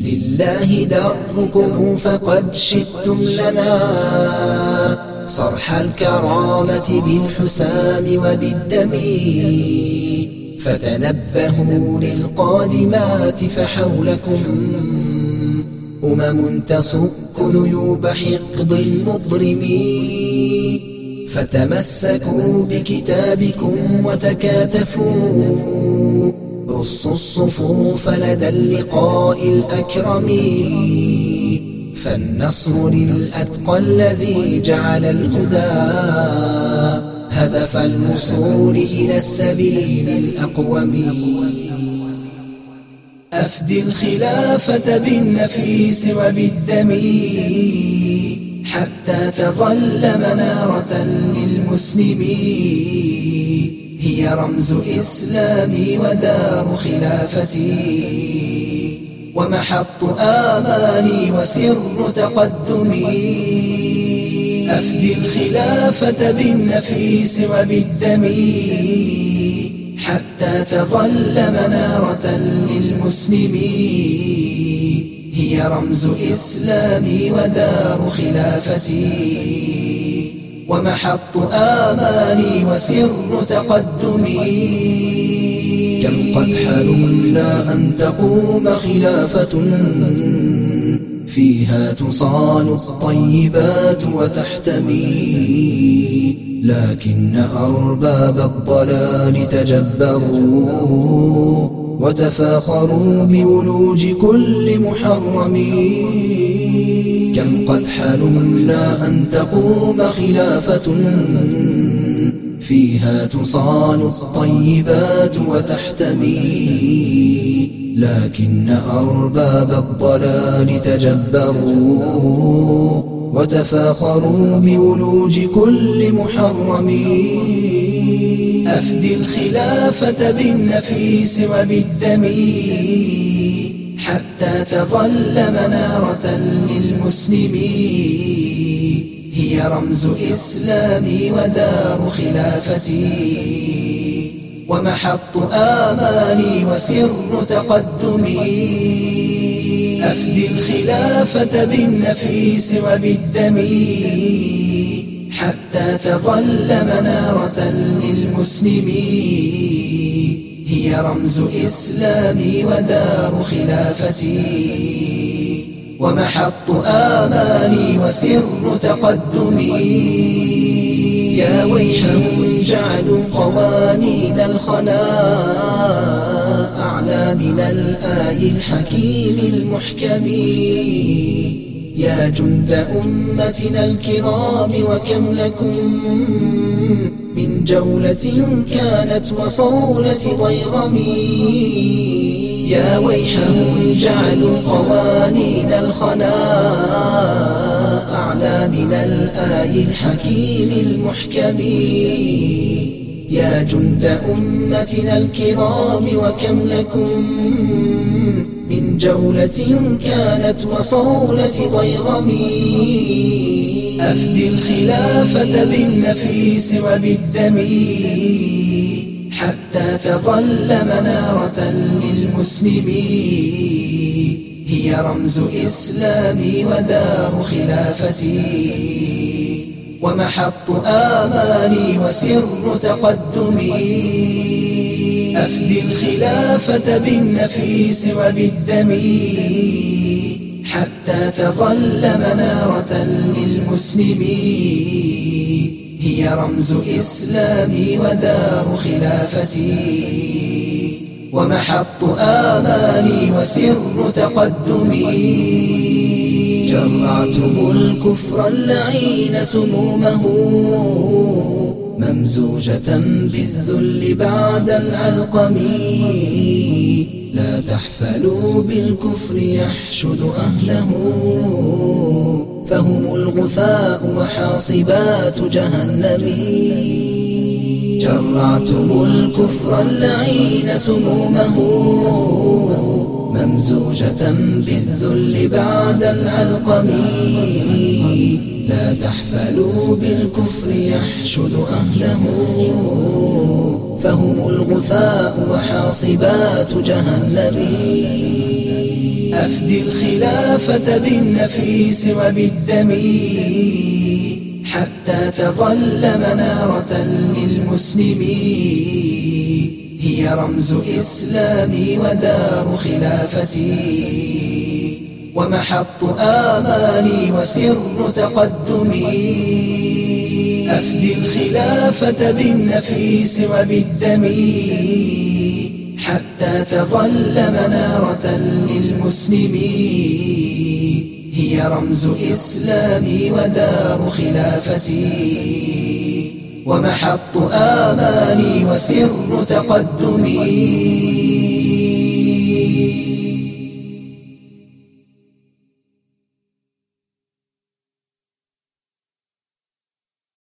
لله دركم فقد شدتم لنا صرح الكرامة بالحسام وبالدم فتنبهوا للقادمات فحولكم أمم تصك نيوب حقد المضرمين فتمسكوا بكتابكم وتكاتفوا رصوا الصفوف لدى اللقاء الأكرم. فالنصر للأتقى الذي جعل الهدى. هدف الوصول إلى السبيل الأقوم. أفدي الخلافة بالنفيس وبالدم. حتى تظل منارة للمسلمين. هي رمز إسلامي ودار خلافتي ومحط آمالي وسر تقدمي. أفدي الخلافة بالنفيس وبالدم حتى تظل منارة للمسلمين هي رمز إسلامي ودار خلافتي ومحط آمالي وسر تقدمي. كم قد حلمنا أن تقوم خلافة فيها تصان الطيبات وتحتمي. لكن أرباب الضلال تجبروا وتفاخروا بولوج كل محرم. كم قد حلمنا أن تقوم خلافة فيها تصان الطيبات وتحتمي. لكن أرباب الضلال تجبروا وتفاخروا بولوج كل محرم. أفدي الخلافة بالنفيس وبالدم حتى تظل منارة للمسلمين. هي رمز إسلامي ودار خلافتي ومحط آمالي وسر تقدمي. أفدي الخلافة بالنفيس وبالدم حتى تظل منارة للمسلمين. هي رمز إسلامي ودار خلافتي ومحط آمالي وسر تقدمي. يا ويحهم جعلوا قوانين الخلاء أعلى من الآي الحكيم المحكم. يا جند أمتنا الكرام وكم لكم جولة كانت وصولة ضيغم. يا ويحهم جعلوا قوانين الخلاء أعلى من الآي الحكيم المحكم. يا جند أمتنا الكرام وكم لكم جولة كانت وصولة ضيغم. أفدي الخلافة بالنفيس وبالدم. حتى تظل منارة للمسلمين هي رمز إسلامي ودار خلافتي ومحط آمالي وسر تقدمي. أفدي الخلافة بالنفيس وبالدم. حتى تظل منارة للمسلمين هي رمز إسلامي ودار خلافتي ومحط آمالي وسر تقدمي جرعتم الكفر اللعين سمومه. ممزوجة بالذل بعد العلقم لا تحفلوا بالكفر يحشد أهله. فهم الغثاء وحاصبات جهنم. جرعتم الكفر اللعين سمومه. ممزوجة بالذل بعد العلقم لا تحفلوا بالكفر يحشد أهله. فهم الغثاء وحاصبات جهنم. أفدي الخلافة بالنفيس وبالدم حتى تظل منارة للمسلمين هي رمز إسلامي ودار خلافتي ومحط آمالي وسر تقدمي. أفدي الخلافة بالنفيس وبالدم حتى تظل منارة للمسلمين هي رمز إسلامي ودار خلافتي ومحط آمالي وسر تقدمي.